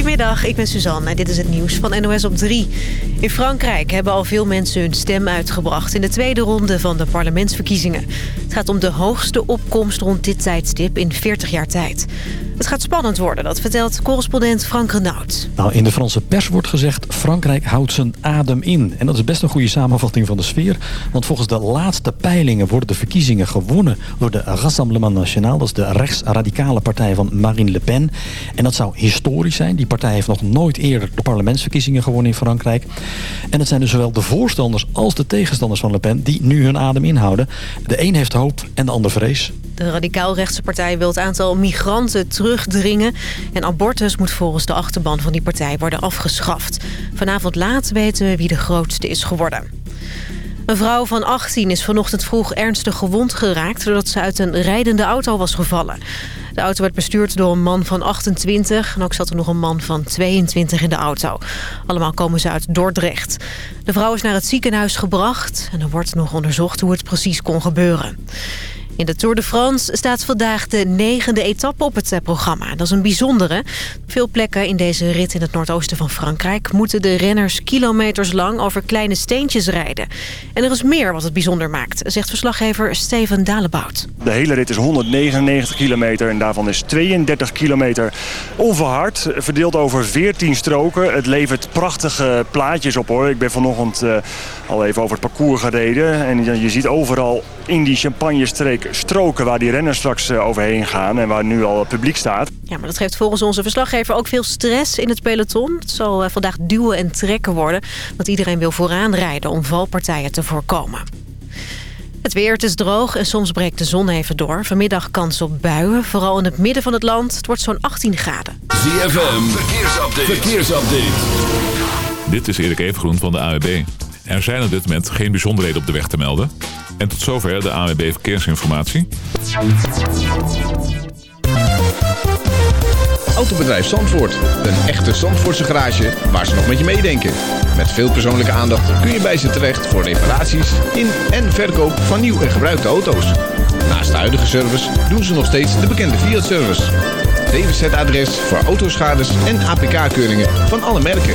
Goedemiddag, ik ben Suzanne en dit is het nieuws van NOS op 3. In Frankrijk hebben al veel mensen hun stem uitgebracht... in de tweede ronde van de parlementsverkiezingen. Het gaat om de hoogste opkomst rond dit tijdstip in 40 jaar tijd. Het gaat spannend worden, dat vertelt correspondent Frank Renaud. Nou, in de Franse pers wordt gezegd... Frankrijk houdt zijn adem in. En dat is best een goede samenvatting van de sfeer. Want volgens de laatste peilingen worden de verkiezingen gewonnen... door de Rassemblement National. Dat is de rechtsradicale partij van Marine Le Pen. En dat zou historisch zijn. Die partij heeft nog nooit eerder de parlementsverkiezingen gewonnen in Frankrijk. En het zijn dus zowel de voorstanders als de tegenstanders van Le Pen... die nu hun adem inhouden. De een heeft hoop en de ander vrees. De radicaal-rechtse partij wil het aantal migranten terugdringen. En abortus moet volgens de achterban van die partij worden afgeschaft. Vanavond laat weten we wie de grootste is geworden. Een vrouw van 18 is vanochtend vroeg ernstig gewond geraakt... doordat ze uit een rijdende auto was gevallen. De auto werd bestuurd door een man van 28... en ook zat er nog een man van 22 in de auto. Allemaal komen ze uit Dordrecht. De vrouw is naar het ziekenhuis gebracht... en er wordt nog onderzocht hoe het precies kon gebeuren. In de Tour de France staat vandaag de negende etappe op het programma. Dat is een bijzondere. Veel plekken in deze rit in het noordoosten van Frankrijk... moeten de renners kilometers lang over kleine steentjes rijden. En er is meer wat het bijzonder maakt, zegt verslaggever Steven Dalebout. De hele rit is 199 kilometer en daarvan is 32 kilometer onverhard. Verdeeld over 14 stroken. Het levert prachtige plaatjes op hoor. Ik ben vanochtend uh, al even over het parcours gereden. En je ziet overal in die champagne-streek stroken waar die renners straks uh, overheen gaan. En waar nu al publiek staat. Ja, maar dat geeft volgens onze verslaggever ook veel stress in het peloton. Het zal uh, vandaag duwen en trekken worden. Want iedereen wil vooraan rijden om valpartijen te voorkomen. Het weer, het is droog en soms breekt de zon even door. Vanmiddag kans op buien, vooral in het midden van het land. Het wordt zo'n 18 graden. ZFM, verkeersupdate. verkeersupdate. Dit is Erik Evengroen van de AWB. Er zijn op dit moment geen bijzonderheden op de weg te melden. En tot zover de AWB Verkeersinformatie. Autobedrijf Zandvoort. Een echte Zandvoortse garage waar ze nog met je meedenken. Met veel persoonlijke aandacht kun je bij ze terecht voor reparaties in en verkoop van nieuw en gebruikte auto's. Naast de huidige service doen ze nog steeds de bekende Fiat-service. DWZ-adres voor autoschades en APK-keuringen van alle merken.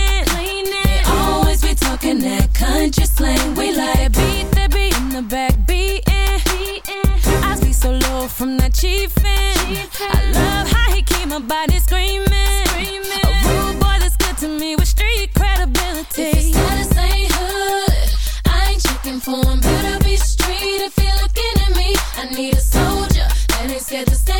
They always be talking that country slang. We like beat that beat in the back beating. I be so low from that chiefin'. I love how he keep my body screaming, screaming. A rude boy that's good to me with street credibility. If status ain't hood, I ain't checking for him. Better be street if you're looking at me. I need a soldier that ain't scared to stand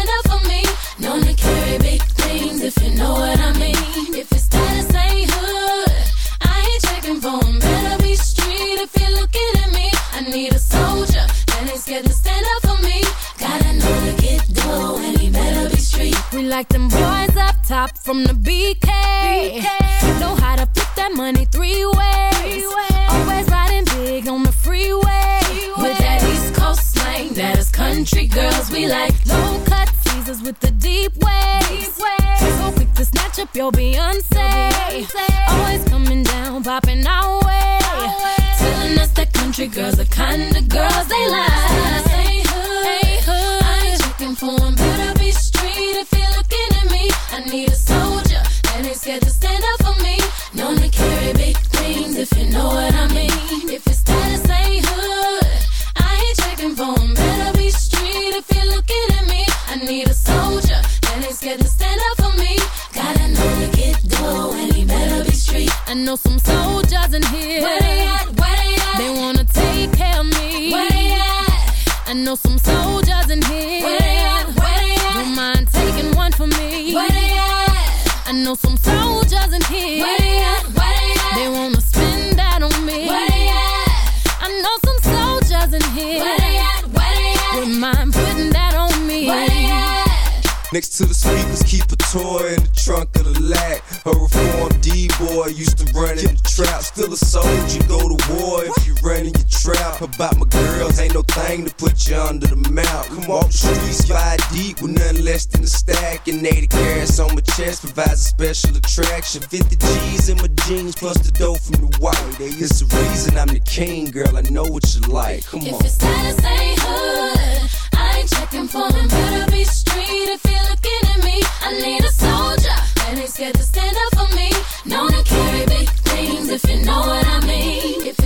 less than a stack. And 80 carats on my chest provides a special attraction. 50 G's in my jeans plus the dough from the white. It's the reason I'm the king, girl. I know what you like. Come If on. it's status ain't hood, I ain't checking for them. Better be street if you're looking at me. I need a soldier that ain't scared to stand up for me. Known to carry big things if you know what I mean. If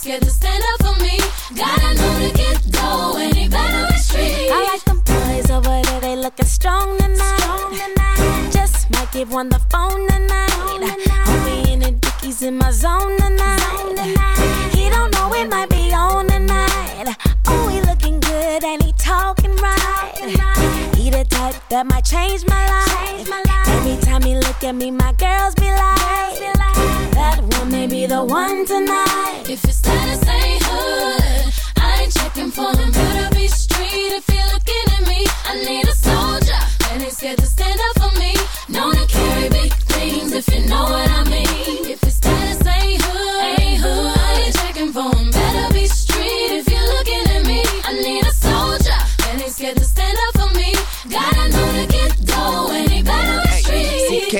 scared to stand up for me. Gotta know to get dough and he better be street. I like them boys over there, they looking strong tonight. Strong tonight. Just might give one the phone tonight. Phone Homie in the dickies in my zone tonight. zone tonight. He don't know it might be on tonight. Oh, he looking good and he talking right. He the type that might change my life. Every time he look at me, my girls be like, that one may be the one tonight. If it's status ain't hood, I ain't checking for him. Better be street if you're looking at me. I need a soldier that ain't scared to stand up for me. Known to carry big things if you know what I mean. If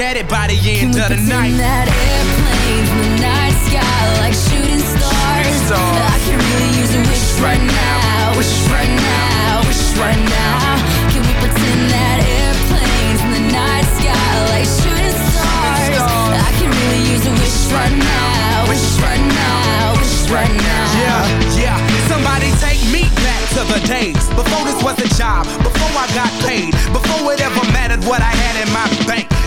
at it by the end of the night. that airplanes in the night sky like shooting stars. I can really use a wish right now, wish right now, wish right now. Can we pretend that airplanes in the night sky like shooting stars? I can really use a wish right now, wish right now, wish right now. Yeah, yeah. Somebody take me back to the days before this was a job, before I got paid, before it ever mattered what I had in my bank.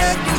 head.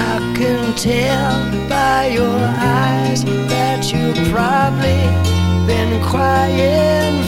I can tell by your eyes that you've probably been crying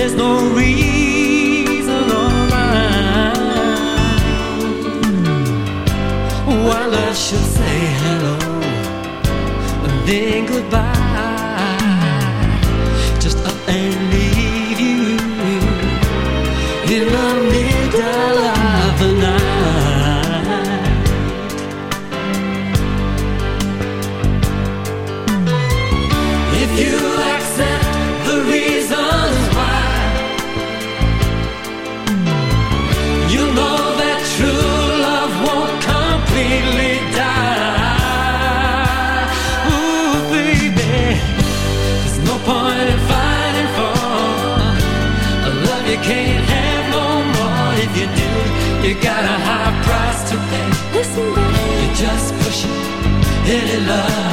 there's no reason or rhyme why I should say hello and then goodbye. Dilly love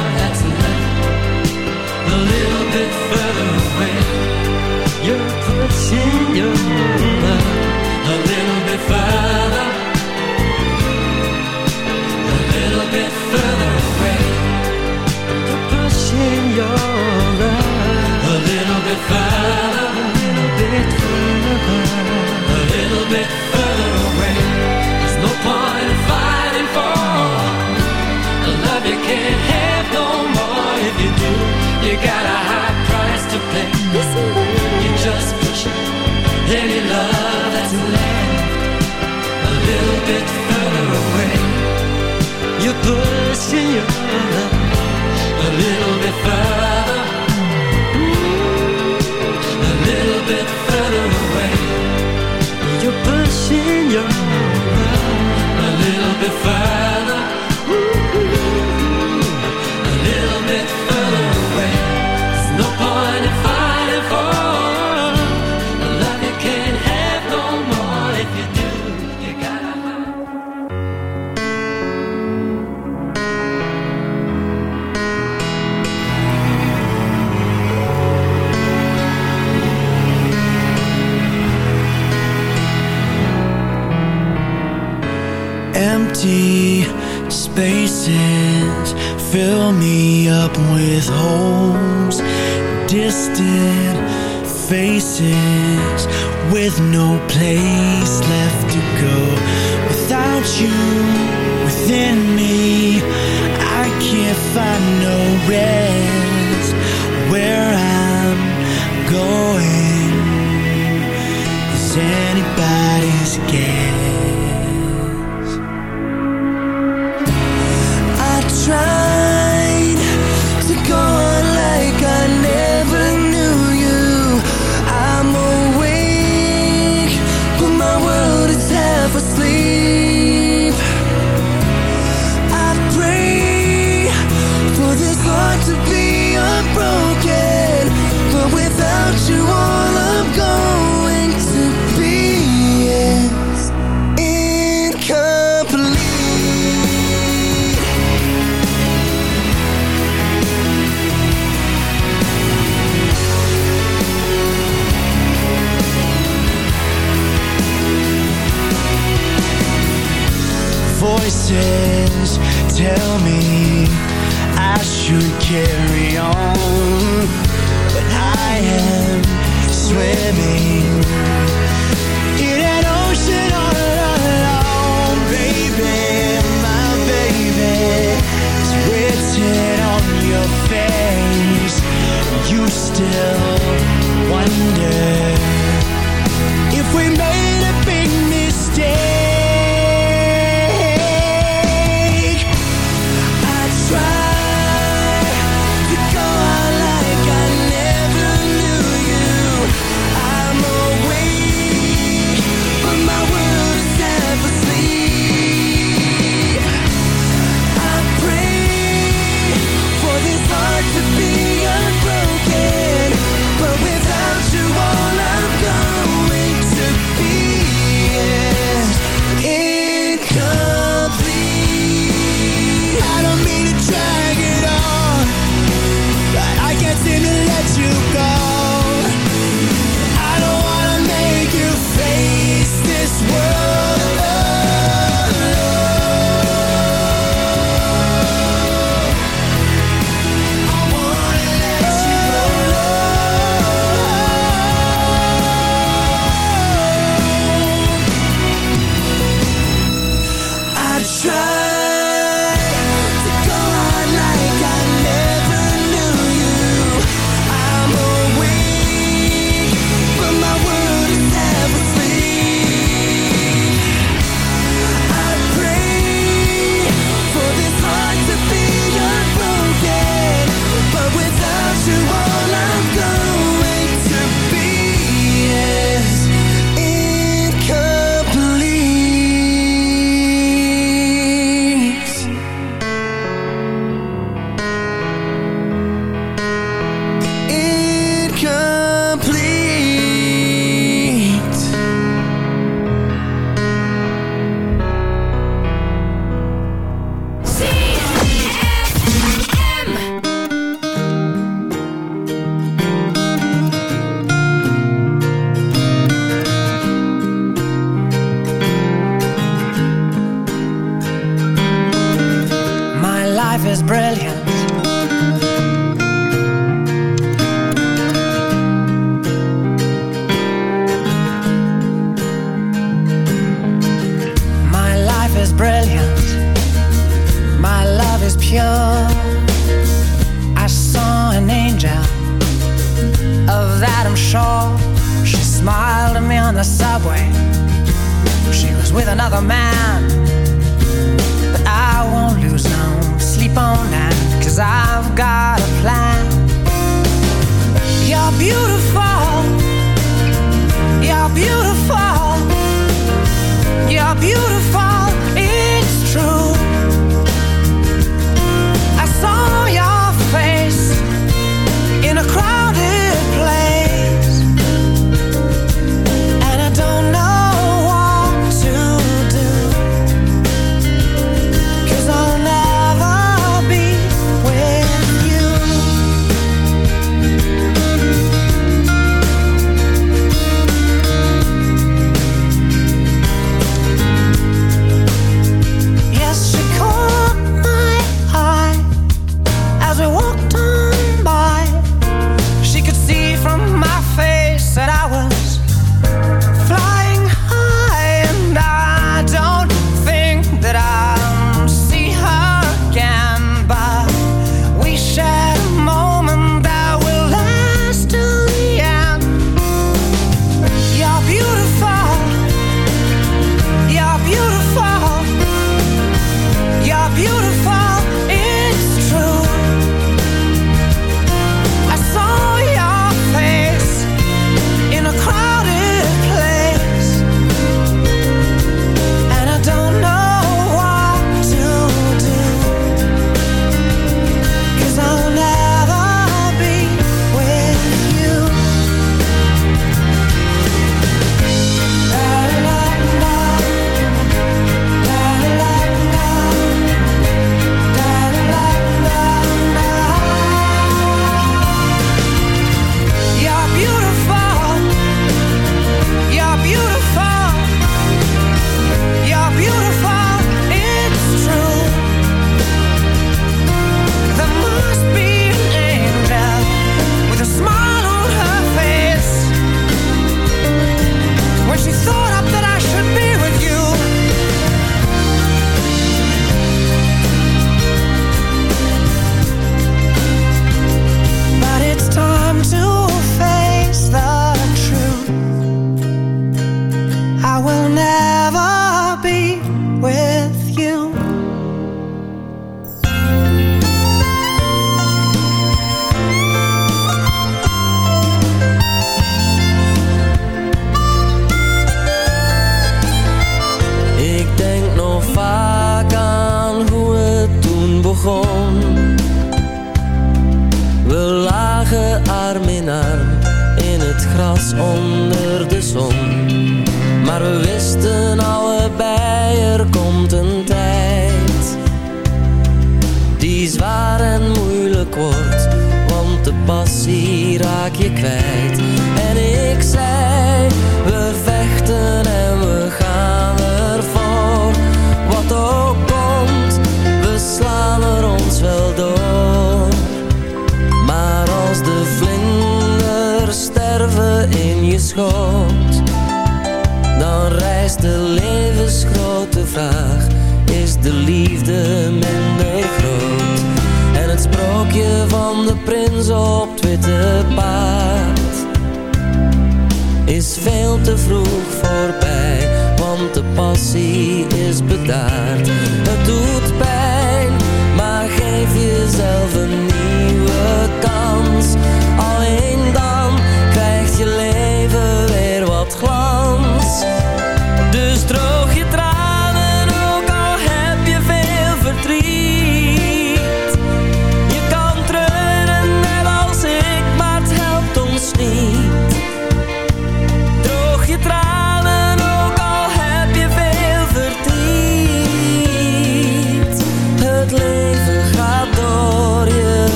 pushing you a little bit further, a little bit further away. You're pushing you a little bit further. fill me up with holes Distant faces With no place left to go. Without you within me I can't find no rest